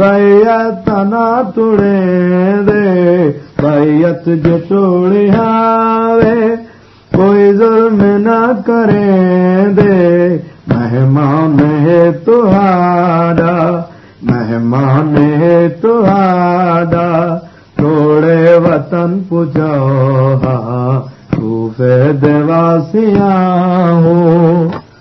ना तुड़े दे बैत जो तोड़ियावे कोई जुल्म न करे मेहमान मेहमान है तुहारा तोड़े वतन पुजो तू फे देवासिया हो